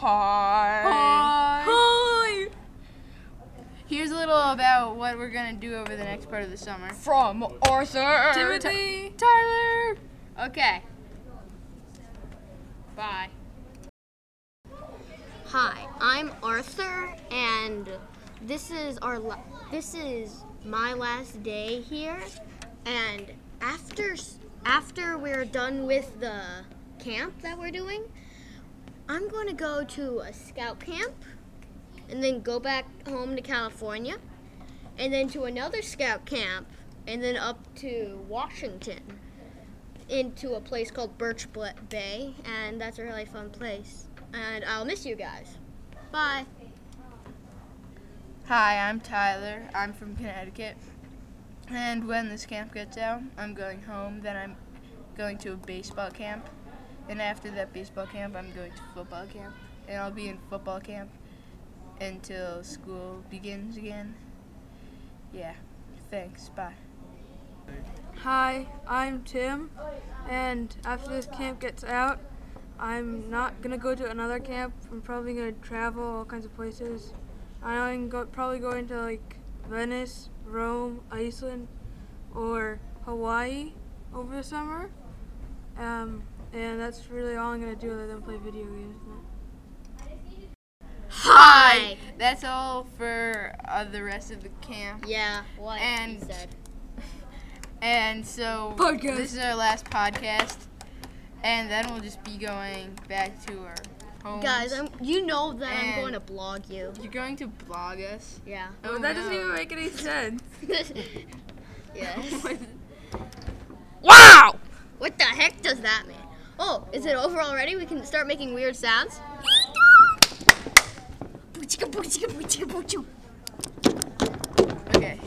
Hi. Hi. Here's a little about what we're gonna do over the next part of the summer. From Arthur. Timothy. Tyler. Okay. Bye. Hi, I'm Arthur, and this is our la- this is my last day here. And after after we're done with the camp that we're doing, I'm going to go to a scout camp, and then go back home to California, and then to another scout camp, and then up to Washington, into a place called Birch Bay, and that's a really fun place. And I'll miss you guys. Bye. Hi, I'm Tyler. I'm from Connecticut. And when this camp gets out, I'm going home. Then I'm going to a baseball camp. And after that baseball camp, I'm going to football camp. And I'll be in football camp until school begins again. Yeah. Thanks. Bye. Hi, I'm Tim, and after this camp gets out, I'm not gonna go to another camp. I'm probably gonna travel all kinds of places. I'm go- probably going to like Venice, Rome, Iceland, or Hawaii over the summer. Um, and that's really all I'm gonna do other than play video games. Hi. That's all for uh, the rest of the camp. Yeah, what And- he said. And so Podcast. this is our last podcast. And then we'll just be going back to our homes. Guys, I'm, you know that I'm going to blog you. You're going to blog us? Yeah. Oh, that doesn't even make any sense. yes. wow! What the heck does that mean? Oh, is it over already? We can start making weird sounds? Okay.